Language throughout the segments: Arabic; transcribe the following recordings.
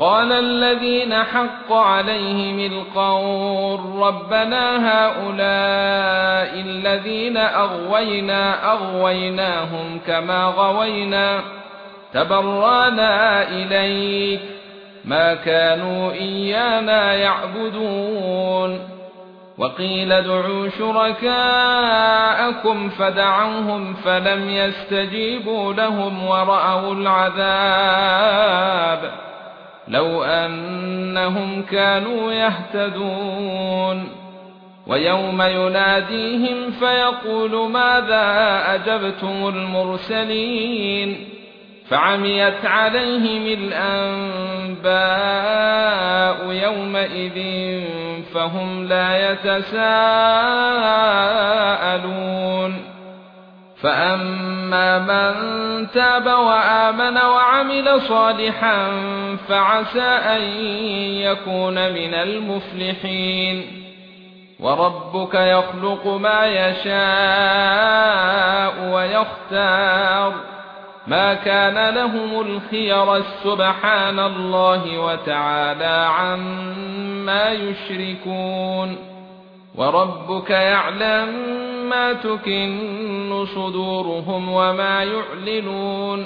قال الذين حق عليهم القول ربنا هؤلاء الذين أغوينا أغويناهم كما غوينا تبرانا إليك ما كانوا إيانا يعبدون وقيل ادعوا شركاءكم فدعوهم فلم يستجيبوا لهم ورأوا العذاب لو أنهم كانوا يهتدون. ويوم يناديهم فيقول ماذا أجبتم المرسلين؟ فعميت عليهم الأنباء يومئذ فهم لا يتساءلون. فاما من تاب وآمن وعمل صالحا فعسى أن يكون من المفلحين. وربك يخلق ما يشاء ويختار. ما كان لهم الخير سبحان الله وتعالى عما يشركون. وربك يعلم ما تكن صدورهم وما يعلنون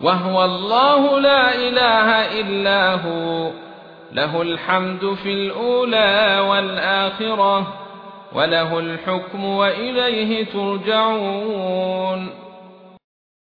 وهو الله لا إله إلا هو له الحمد في الأولى والآخرة وله الحكم وإليه ترجعون